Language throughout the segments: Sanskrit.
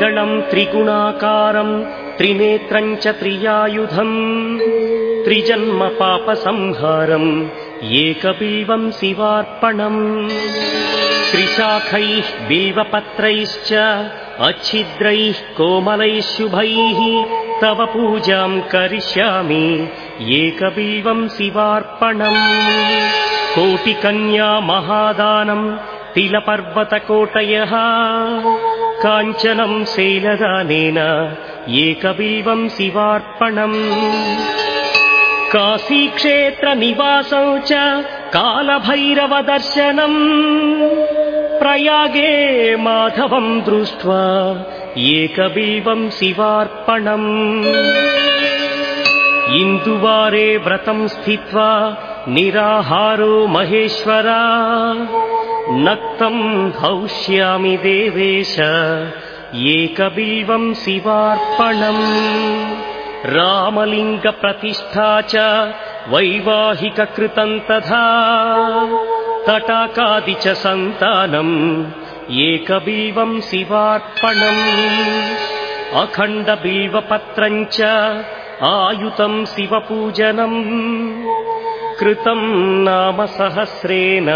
त्रिदलम् त्रिगुणाकारम् त्रिनेत्रम् च त्रियायुधम् त्रिजन्म पापसंहारम् एकबिल्वम् शिवार्पणम् त्रिशाखैः बिल्वपत्रैश्च अच्छिद्रैः कोमलैः शुभैः तव पूजाम् करिष्यामि एकबिल्वम् शिवार्पणम् कोटिकन्या महादानम् तिलपर्वतकोटयः काञ्चनम् शैलदानेन एकबिल्वम् शिवार्पणम् काशीक्षेत्रनिवासौ च कालभैरवदर्शनम् प्रयागे माधवम् दृष्ट्वा एकबिल्वम् शिवार्पणम् इन्दुवारे व्रतम् स्थित्वा निराहारो महेश्वरा नक्तम् हौष्यामि देवेश एकबिल्वम् शिवार्पणम्। रामलिङ्गप्रतिष्ठा च वैवाहिककृतम् तथा। तटाकादि च सन्तानम् एकबिल्वम् शिवार्पणम्। अखण्डबिल्वपत्रम् च आयुतम् शिवपूजनम्। कृतम् नाम सहस्रेण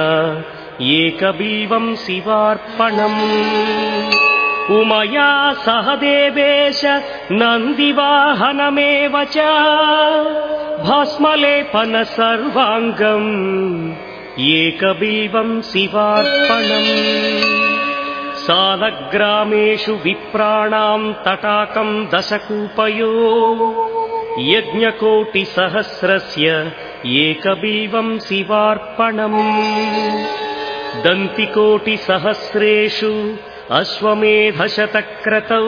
एकबिल्वम् शिवार्पणम्। उमया सह देवेश नन्दिवाहनमेव च। भस्मलेपन सर्वाङ्गम्। एकबिल्वम् शिवार्पणम्। सालग्रामेषु विप्राणाम् तटाकम् दशकूपयो। यज्ञकोटिसहस्रस्य एकबिल्वम् शिवार्पणम् दन्तिकोटिसहस्रेषु अश्वमेधशतक्रतौ।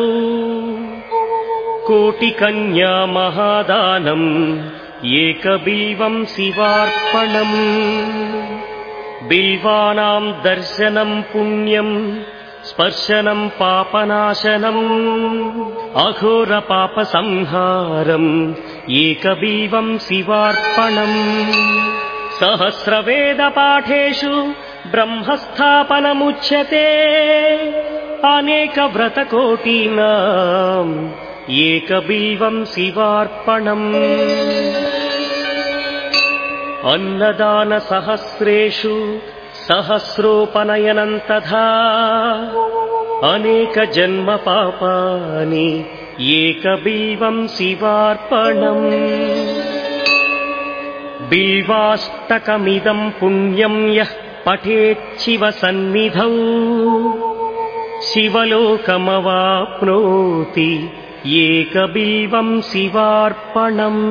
कोटिकन्या महादानम् एकबिल्वम् शिवार्पणम् बिल्वानाम् दर्शनम् पुण्यम् स्पर्शनम् पापनाशनम् अघोरपापसंहारम् एकबिल्वम् शिवार्पणम् सहस्रवेदपाठेषु ब्रह्मस्थापनमुच्यते। अनेकव्रतकोटीनाम् एकबिल्वम् शिवार्पणम्। अन्नदानसहस्रेषु सहस्रोपनयनम् तथा अनेकजन्मपापानि एकबिल्वम् शिवार्पणम्। बिल्वाष्टकमिदम् पुण्यम् यः पठेच्छिवसन्निधौ शिवलोकमवाप्नोति एकबिल्वम् शिवार्पणम्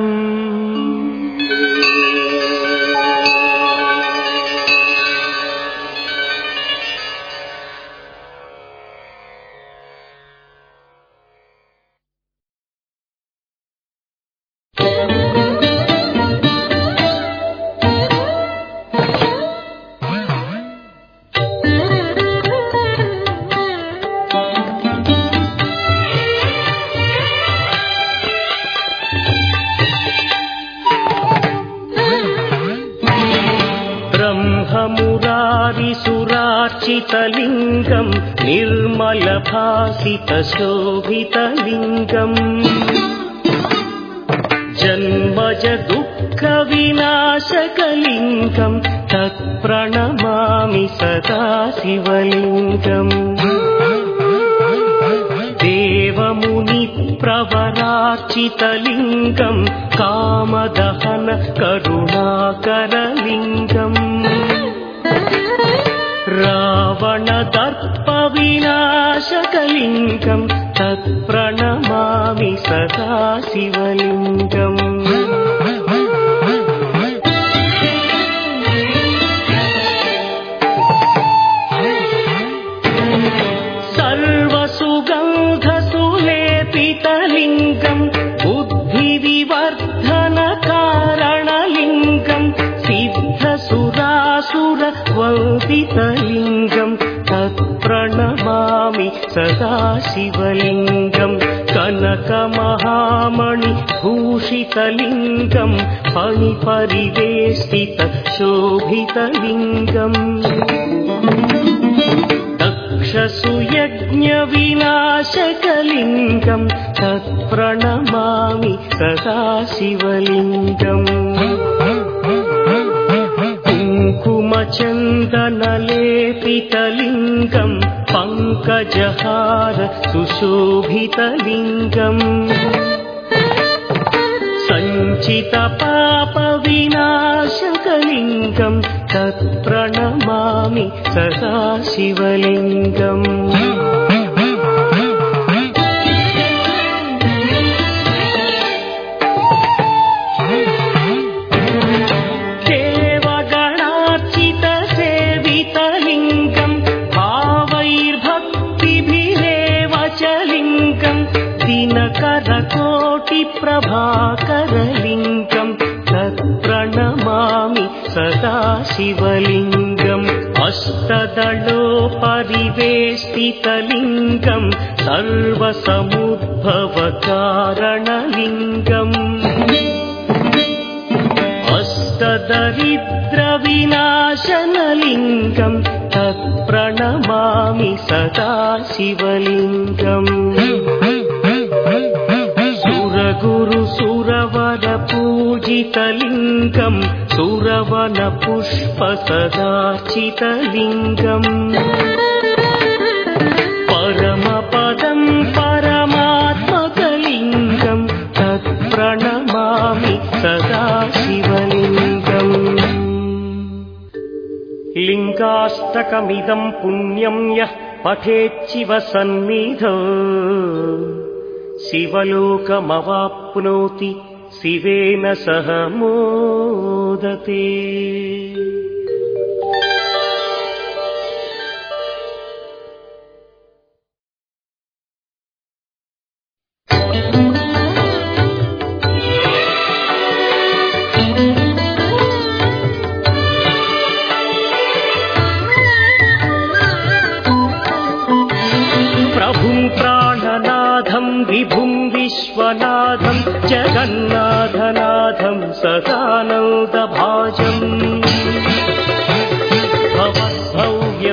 ब्रह्ममुरारिसुरार्चितलिङ्गम् निर्मलभासितशोभितलिङ्गम्। जन्मज दुःखविनाशकलिङ्गम् तत्प्रणमामि सदा शिवलिङ्गम् देवमुनिप्रवरार्चितलिङ्गम् कामदहन करुणाकरलिङ्गम् रावणदर्पविनाशकलिङ्गम् तत्प्रणमामि सदा शिवलिङ्गम् शिवलिङ्गम् कनकमहामणिभूषितलिङ्गम् फणिपरिवेष्टित शोभितलिङ्गम्। यक्षसुयज्ञविनाशकलिङ्गम् तत्प्रणमामि सदा शिवलिङ्गम्। कुङ्कुमचन्दनलेपितलिङ्गम् पङ्कजहार सुशोभितलिङ्गम्। सञ्चितपापविनाशकलिङ्गम् तत्प्रणमामि सदा शिवलिङ्गम् शिवलिङ्गम् अष्टदलोपरिवेष्टितलिङ्गम् सर्वसमुद्भवकारणलिङ्गम् अष्टदरिद्रविनाशनलिङ्गम् तत्प्रणमामि सदा शिवलिङ्गम् सुरगुरु सुरवर पूजितलिङ्गम् सुरवन पुष्प सदाचितलिङ्गम् परमपदम् परमात्मकलिङ्गम् तत्प्रणमामि सदा शिवलिङ्गम् लिङ्गाष्टकमिदम् पुण्यम् यः पठेच्छिव सन्निधौ शिवलोकमवाप्नोति शिवेन सह मोदते सदानन्दभाजम्। भवद्भव्यभूतेश्वरम्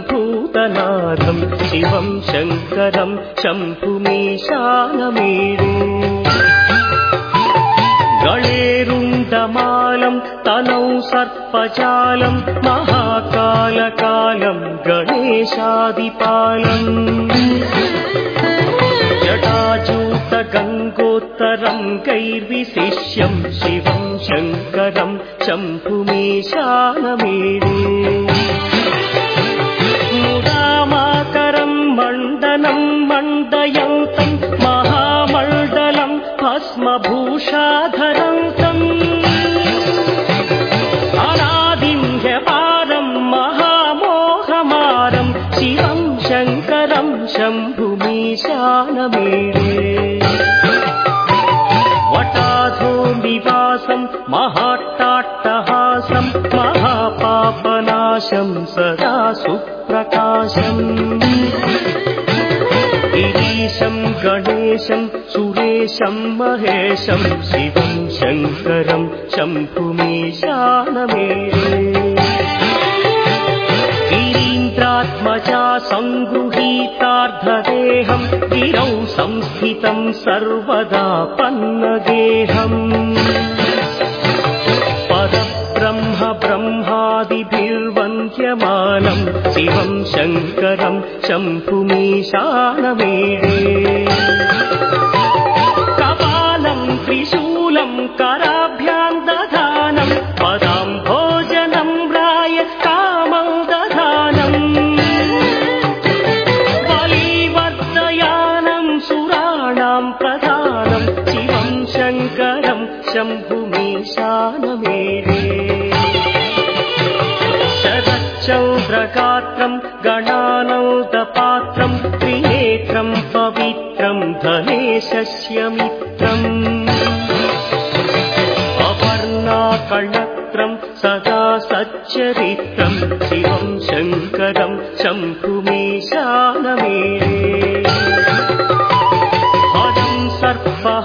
भूतनाथम् शिवम् शङ्करम् शम्भुमीशानमेरे। गणेरुण्डमालम् तनौ सर्पजालम् महाकालकालम् गणेशादिपालम् जटाजूतगङ्गोत्तरम् कैर्विशिष्यम् शिवम् शङ्करम् शम्भुमीशानमेरे मुदामाकरम् मण्डनम् मण्डयन्तम् महामण्डलम् भस्मभूषाधरन्तम् वटाधो निवासम् महाट्टाट्टहासम् महापापनाशम् सदा सुप्रकाशम्। गिरीशम् गणेशम् सुरेशम् महेशम् शिवम् शङ्करम् शम्भुमीशानमेरे गिरीन्द्रात्मजा सङ्गृहीतार्धदेहम् गिरौ संस्थितम् सर्वदा पन्नगेहम् परब्रह्म ब्रह्मादिभिर्वन्द्यमानम् शिवम् शङ्करम् शम्भुमीशानमेरे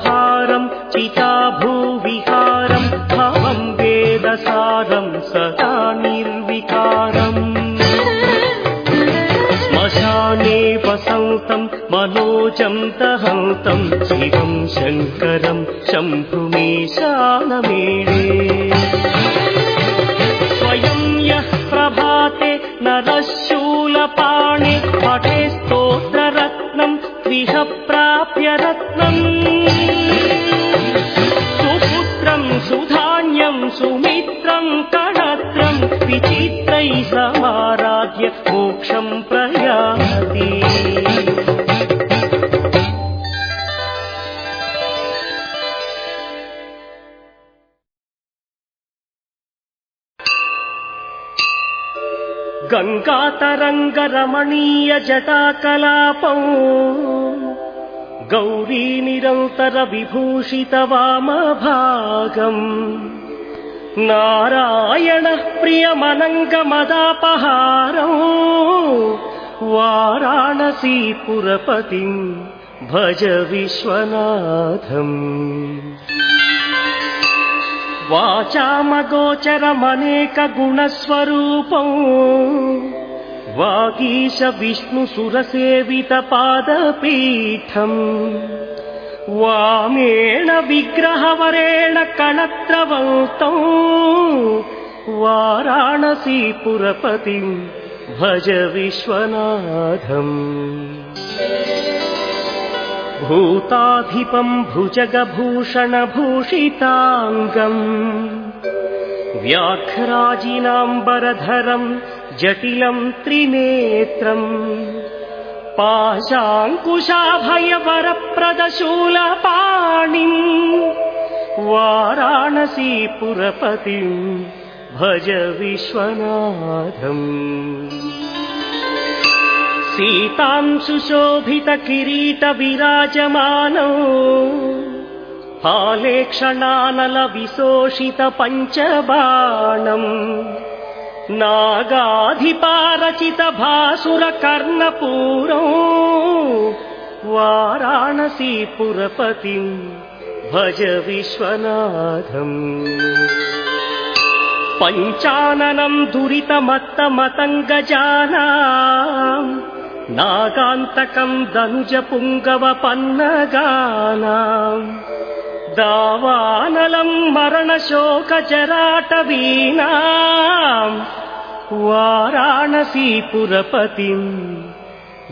हारं चिता भूविकारं हवं वेदसारं सदा निर्विकारम् श्मशाने मशानेपसन्तं मनोचं दहन्तं शिवं शङ्करं शम्पुमेशानमेणे प्रभाते नरः शूलपाणि पठे स्तोत्ररत्नम् त्विह गङ्गातरङ्गरमणीय जटाकलापौ गौरी निरन्तर विभूषित वामभागम् नारायणः प्रियमनङ्गमदापहारौ। वाराणसीपुरपतिम् भज विश्वनाथम् वाचामगोचरमनेकगुणस्वरूपौ। वागीश विष्णुसुरसेवितपादपीठम् वामेण विग्रहवरेण कणत्रवन्तौ वाराणसीपुरपतिम् भज विश्वनाथम् भूताधिपम् भुजगभूषणभूषिताङ्गम्। व्याघ्राजिनाम्बरधरम् जटिलम् त्रिनेत्रम्। पाशाङ्कुशाभयवरप्रदशूलपाणिम्। वाराणसीपुरपतिम् भज विश्वनाथम् सीताम् सुशोभित किरीट विराजमानौ हालेक्षणानल विशोषित पञ्चबाणम् नागाधिपारचित भासुर कर्णपूरौ भज विश्वनाथम्। पञ्चाननम् दुरितमत्तमतङ्गजानाम् नागान्तकम् दनुज पुङ्गवपन्नगानाम् दावानलम् मरणशोकजराटवीणाम् वाराणसीपुरपतिम्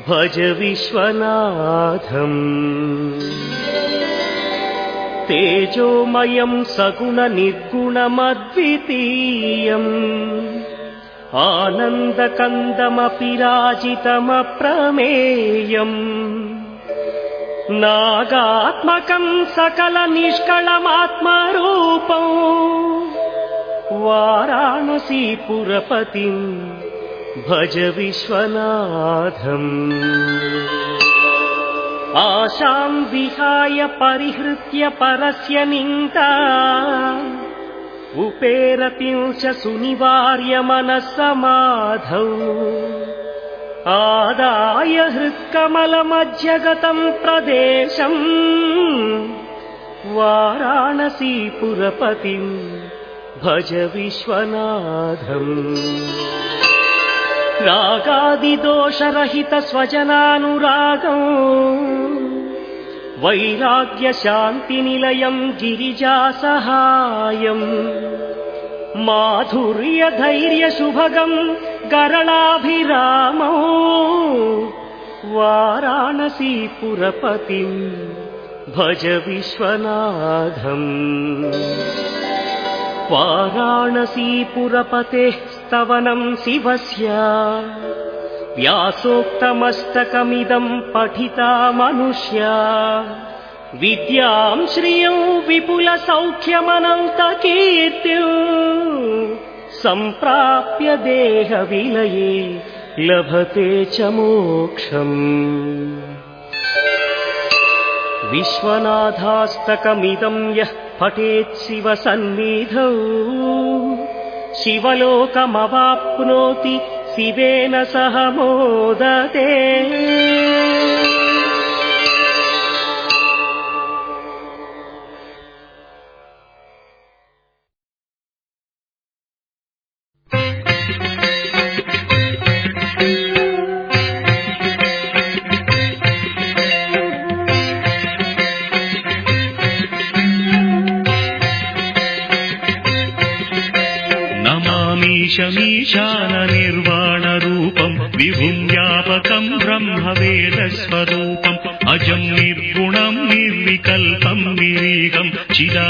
भज विश्वनाथम्। तेजोमयम् सगुणनिर्गुणमद्वितीयम् आनन्दकन्दमपि राजितमप्रमेयम् नागात्मकम् सकलनिष्कळमात्मरूपौ वाराणसीपुरपतिम् भज विश्वनाथम्। आशाम् विहाय परिहृत्य परस्य निन्दा उपेरतिंश सुनिवार्य मनः आदाय हृत्कमलमध्यगतम् प्रदेशम् वाराणसीपुरपतिम् भज विश्वनाथम्। रागादिदोषरहित स्वजनानुरागम् वैराग्यशान्तिनिलयम् गिरिजासहायम् माधुर्यधैर्यशुभगम् गरलाभिरामौ वाराणसीपुरपतिम् भज विश्वनाथम् वाराणसीपुरपतेः स्तवनम् शिवस्य व्यासोक्तमस्तकमिदम् पठिता मनुष्या। विद्याम् श्रियम् विपुलसौख्यमनन्तकीर्तिम् सम्प्राप्य देहविलये लभते च मोक्षम्। विश्वनाथास्तकमिदम् यः पठेत् शिवसन्निधौ शिवलोकमवाप्नोति शिवेन सह मोदते शमीशाननिर्वाणरूपम् विभुम् व्यापकम् ब्रह्मवेदस्वरूपम् अजम् निर्गुणम् निर्विकल्पम् विवेकम् चिदा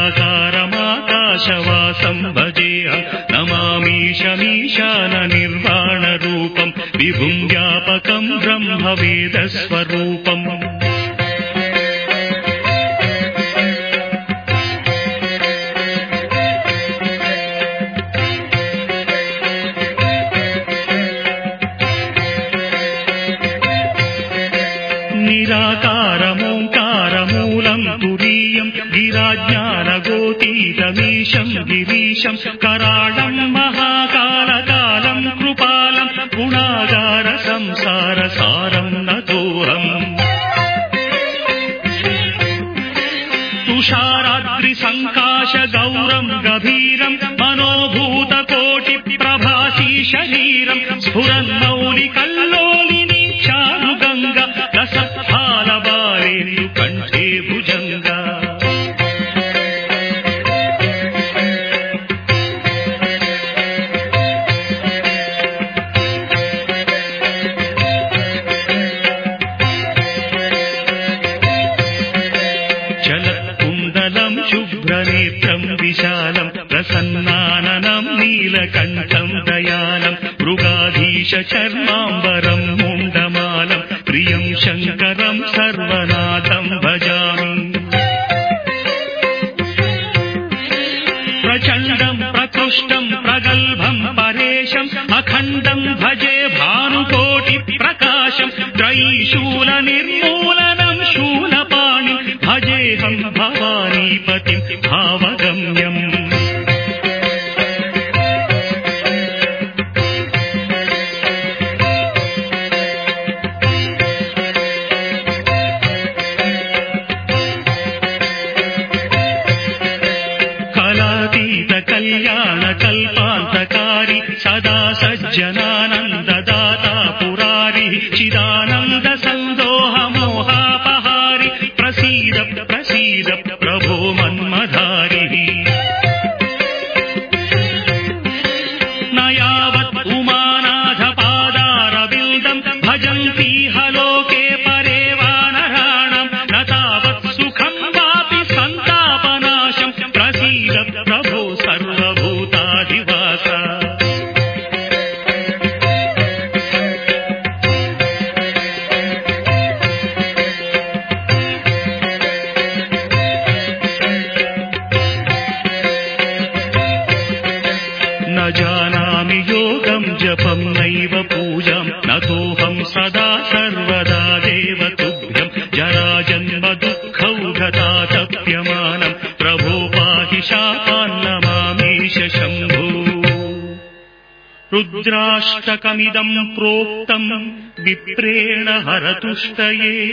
मिदम् प्रोक्तम् विप्रेण हरतुष्टये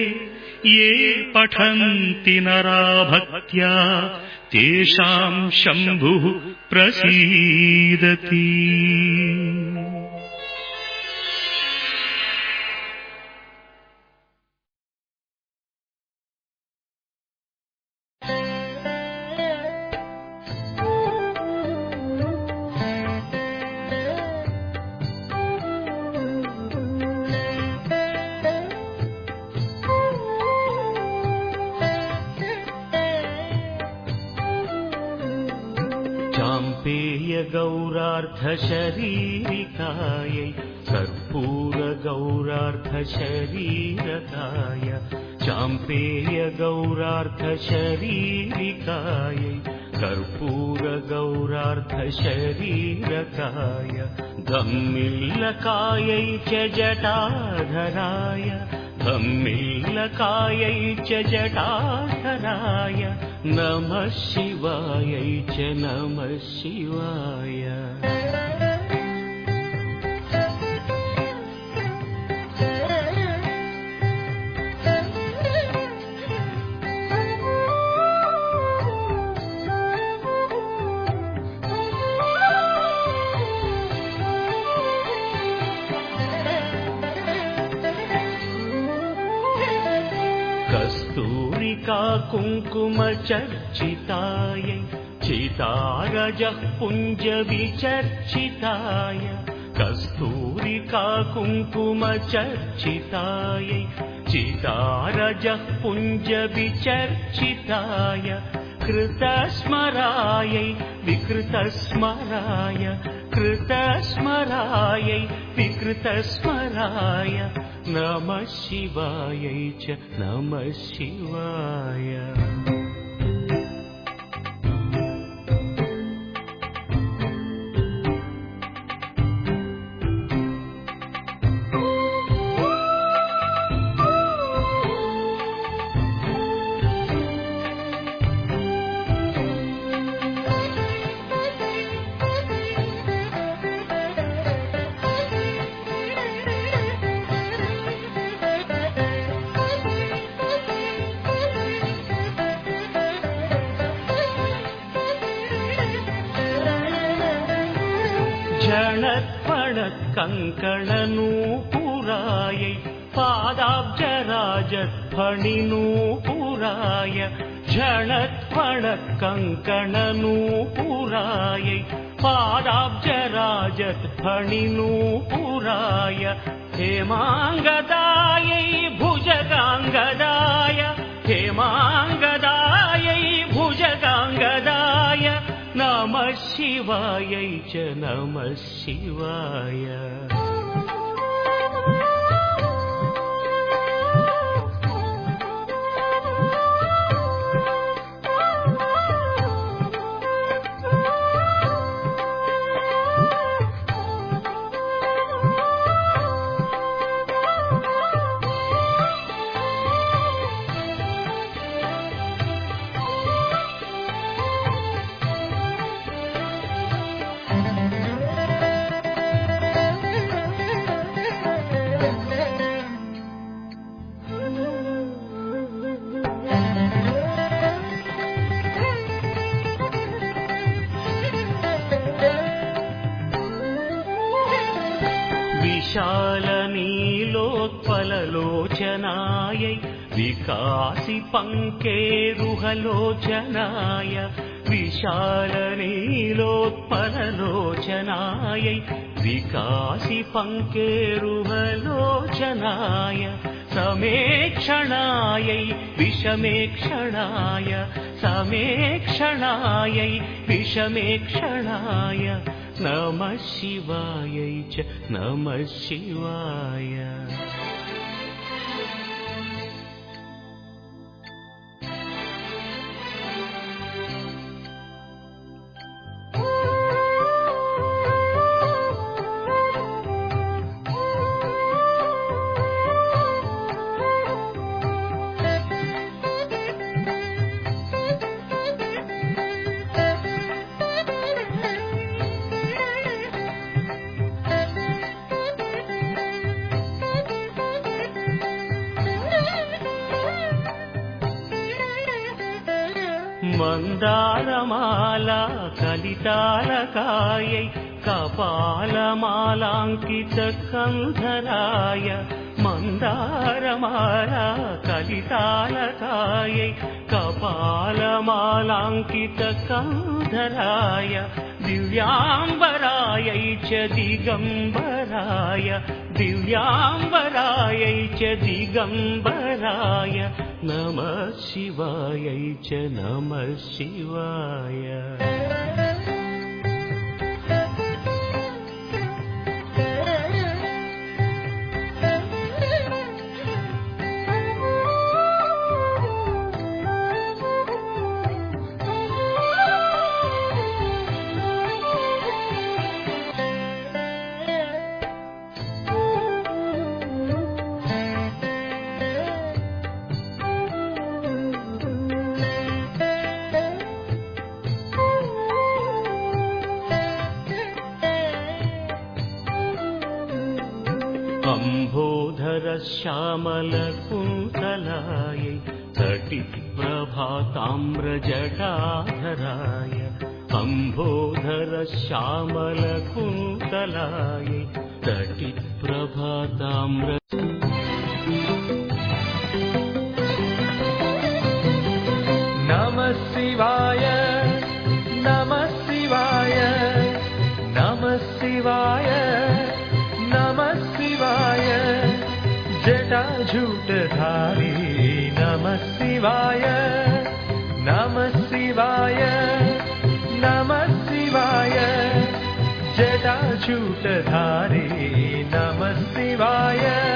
ये पठन्ति नरा भक्त्या तेषाम् शम्भुः प्रसीदति। अर्धशरीरिकायै कर्पूरगौरार्धशरीरकाय चाम्पेयगौरार्धशरीरिकायै कर्पूरगौरार्धशरीरकाय चाम्पेय धम्मिल्लकायै च जटाधराय धम्मिल्लकायै च जटाधराय नमः शिवायै च नमः शिवाय। काकुङ्कुम कुङ्कुमचर्चितायै चितारजः पुञ्जविचर्चिताय कस्तूरिका कुङ्कुमचर्चितायै चितारजः पुञ्जविचर्चिताय कृतस्मरायै विकृतस्मराय कृतस्मरायै विकृतस्मराय। नमः शिवायै च नमः शिवाय झणत्पणकङ्कणनूपुरायै पादाब्जराजध्वनिनूपुराय झणत्पणकङ्कणनूपुरायै पादाब्जराजध्वनिनूपुराय हेमाङ्गदायै भुजगाङ्गदाय हेमाङ्गदायै शिवायै च नमः शिवाय विशालनीलोत्पललोचनायै विकासि पङ्केरुहलोचनाय विशालनीलोत्पललोचनायै विकासि पङ्केरुहलोचनाय समेक्षणायै विषमेक्षणाय समेक्षणायै विषमेक्षणाय नमः शिवायै च नमः शिवाय कलितालकायै कपालमालाङ्कितकन्धराय मन्दारमाला कलितालकायै कपालमालाङ्कितकन्धराय दिव्याम्बरायै च दिगम्बराय दिव्याम्बरायै च दिगम्बराय नमः शिवायै च नमः शिवाय अम्भोधरश्यामलकुन्तलायै तटिप्रभाताम्रजटाधराय अम्भोधरश्यामलकुन्तलायै तटिप्रभाताम्र नमः शिवाय जटाजूटधारी नमः शिवाय नमः शिवाय नमः शिवाय। जटाजूटधारी नमः शिवाय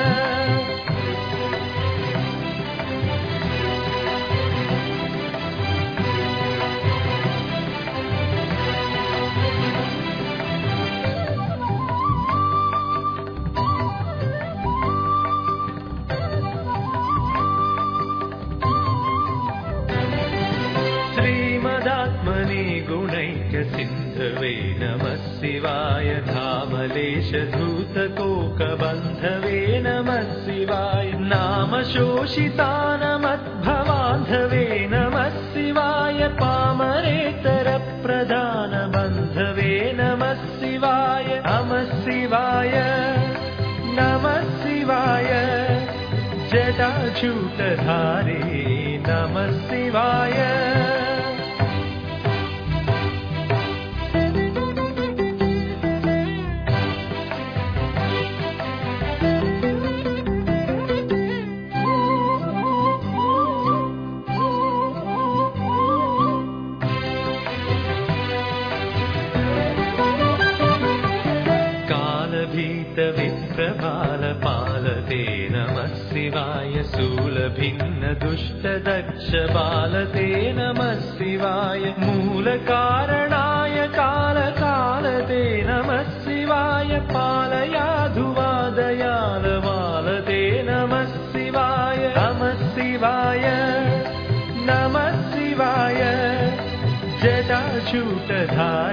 धामलेशधूतकोकबन्धवे नमः शिवाय नाम शोषितानमद्भवान्धवे नमः शिवाय पामरेतरप्रधानबन्धवे नमः शिवाय नमः शिवाय नमः शिवाय जटाजूटधारे नमः शिवाय शूलभिन्नदुष्टदक्षबालते नमः शिवाय मूलकारणाय कालकालते नमः शिवाय पालयाधुवादयालवालते नमः शिवाय नमः शिवाय नमः शिवाय जटाचूटधारे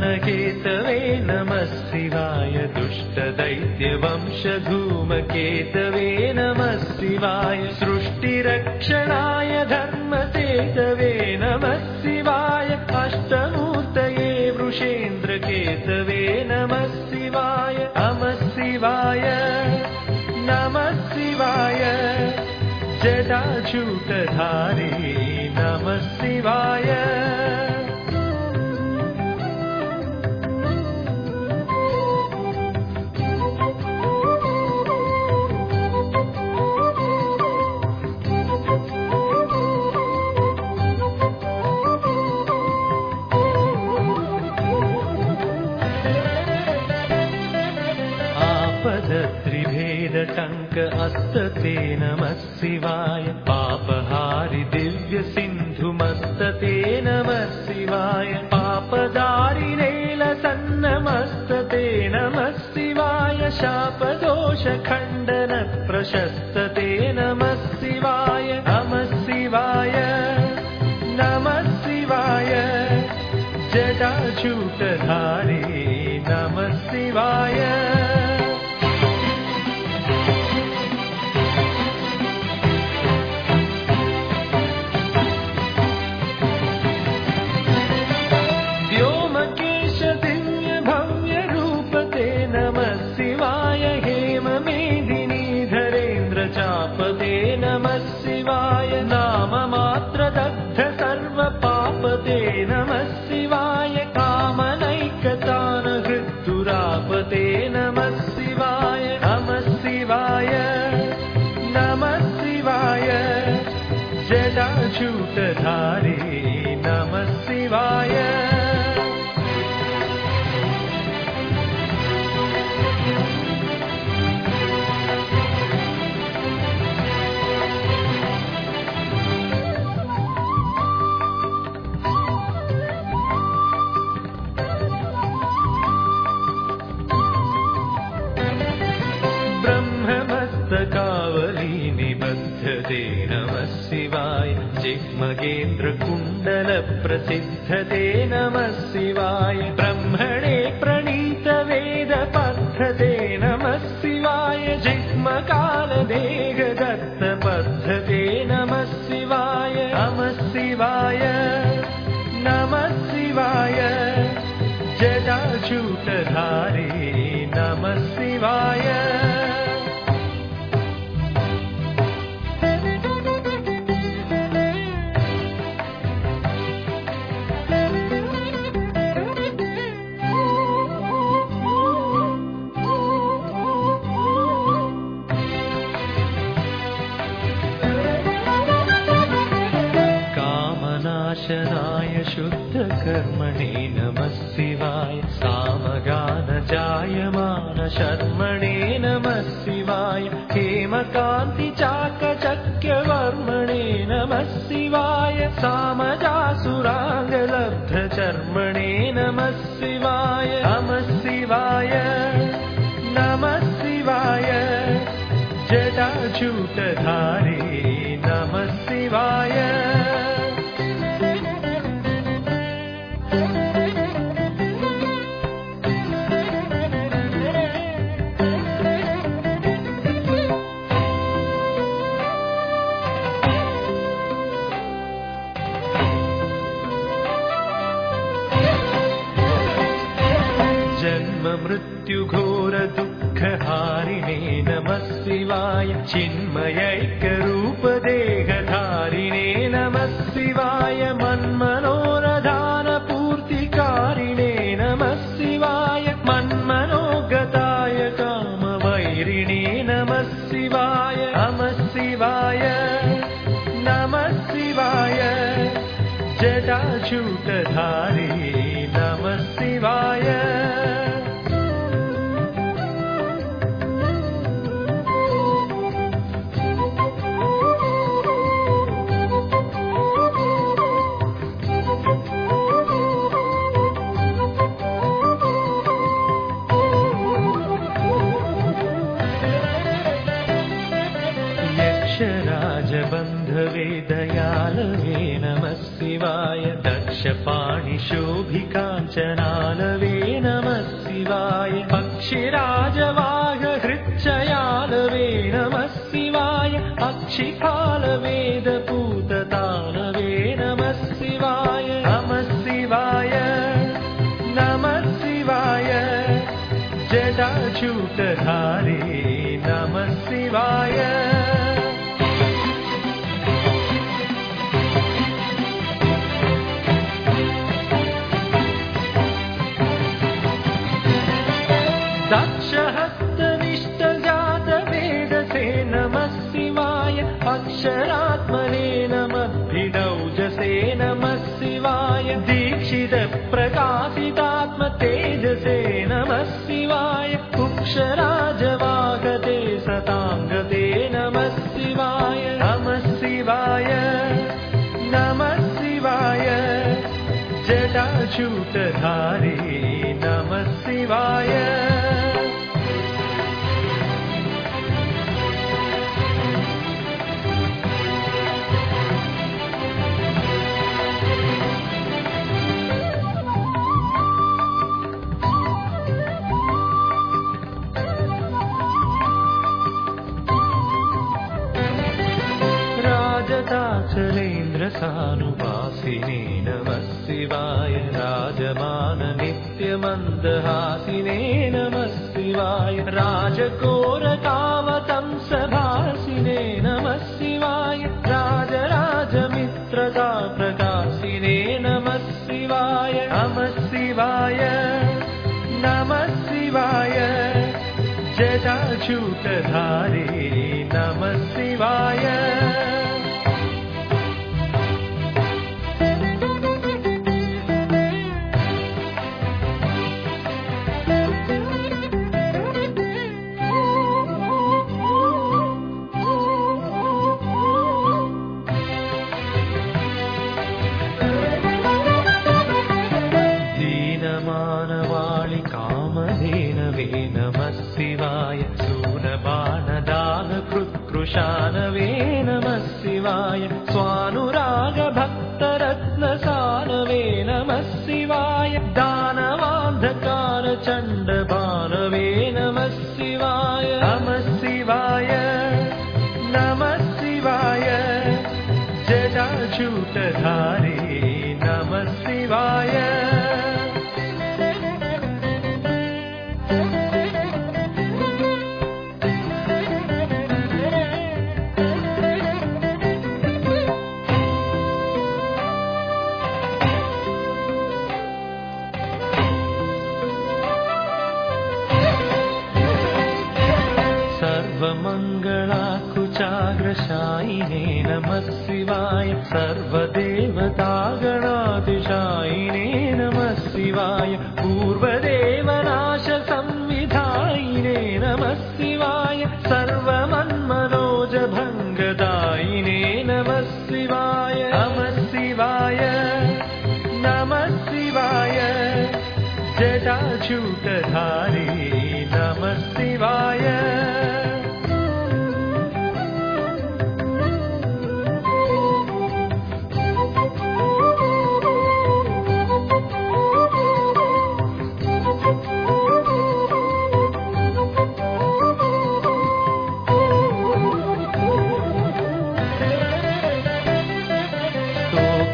मुख्यदानकेतवे नमः शिवाय दुष्टदैत्यवंशधूमकेतवे नमः शिवाय सृष्टिरक्षणाय धर्मतेतवे नमः शिवाय अष्टमूर्तये वृषेन्द्रकेतवे नमः शिवाय। नमः शिवाय। नमः शिवाय। जटाचूटधारे नमः शिवाय नमः शिवाय। पापहारि दिव्यसिन्धुमस्तते नमः शिवाय। शापदोषखण्डन प्रशस्तते नमः जिह्मकालदेहदत्तपद्धते नमः शुद्धकर्मणे नमः शिवाय सामगानजायमान शर्मणे नमः शिवाय हेमकान्तिचाकचक्यवर्मणे नमः शिवाय सामजासुराङ्गलब्धचर्मणे नमः शिवाय नमः शिवाय नमः शिवाय जटाजूटधारे പക്ഷി കാലവേദ പൂ सताङ्गते नमः शिवाय। नमः शिवाय। नमः शिवाय। जटाचूटधारे नमः शिवाय राजताचलेन्द्रसानुवासिने नमः शिवाय राजमाननित्यमन्दहासिने नमः शिवाय राजकोरकावतंसभासिने सूनबाणदानकृत्कृशानवे नमः शिवाय स्वानुरागभक्तरत्नसानवे नमः शिवाय दानवान्धकारचण्डबाणवे नमः शिवाय नमः शिवाय नमः शिवाय जटाचूटधारे नमः शिवाय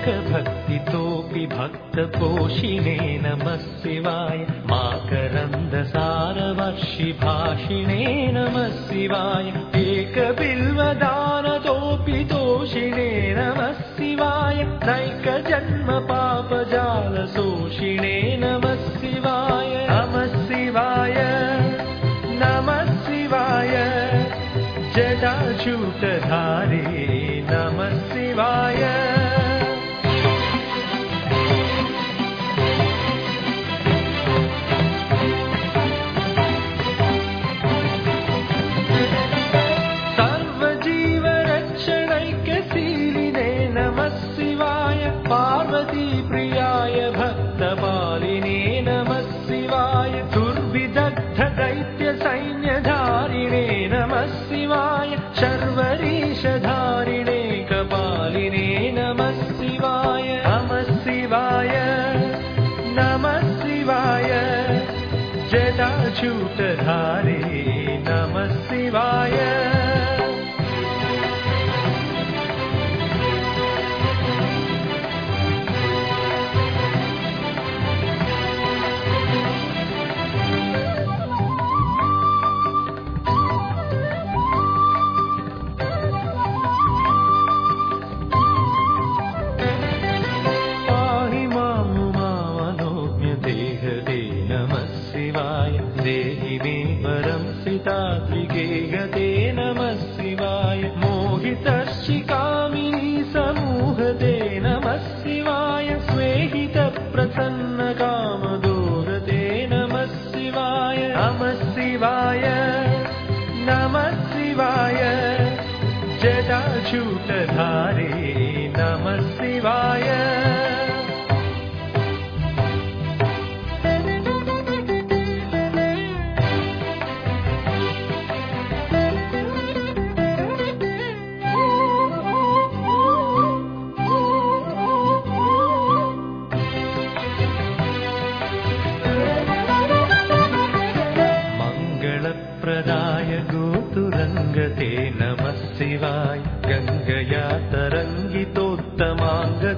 भक्तितोऽपि भक्तपोषिणेन मस्ति वाय माकरन्द्रारमर्षिभाषिणेनवाय एकबिल्मदानतोऽपि तोषिणे शिवाय। नैकजन्मपापजालशोषिणे नमः शिवाय। नमः शिवाय। नमः शिवाय। जदाशूतधार धारी नमः शिवाय।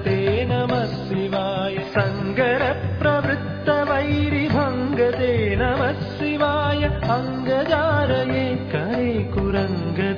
ते नमः शिवाय। सङ्गरप्रवृत्तवैरिभङ्गते। नमः शिवाय अङ्गजारये करे कुरङ्ग।